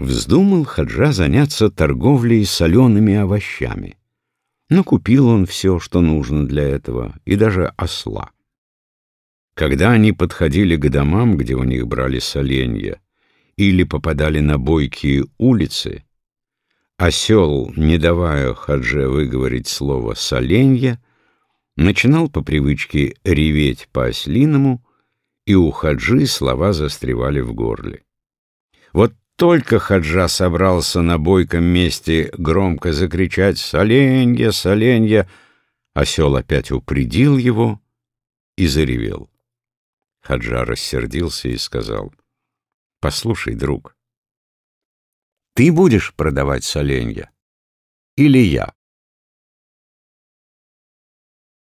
Вздумал Хаджа заняться торговлей солеными овощами. Но купил он все, что нужно для этого, и даже осла. Когда они подходили к домам, где у них брали соленья, или попадали на бойкие улицы, осел, не давая Хадже выговорить слово «соленья», начинал по привычке реветь по-ослиному, и у Хаджи слова застревали в горле. Вот только Хаджа собрался на бойком месте громко закричать «Соленья! Соленья!», осел опять упредил его и заревел. Хаджа рассердился и сказал, «Послушай, друг, ты будешь продавать соленья или я?»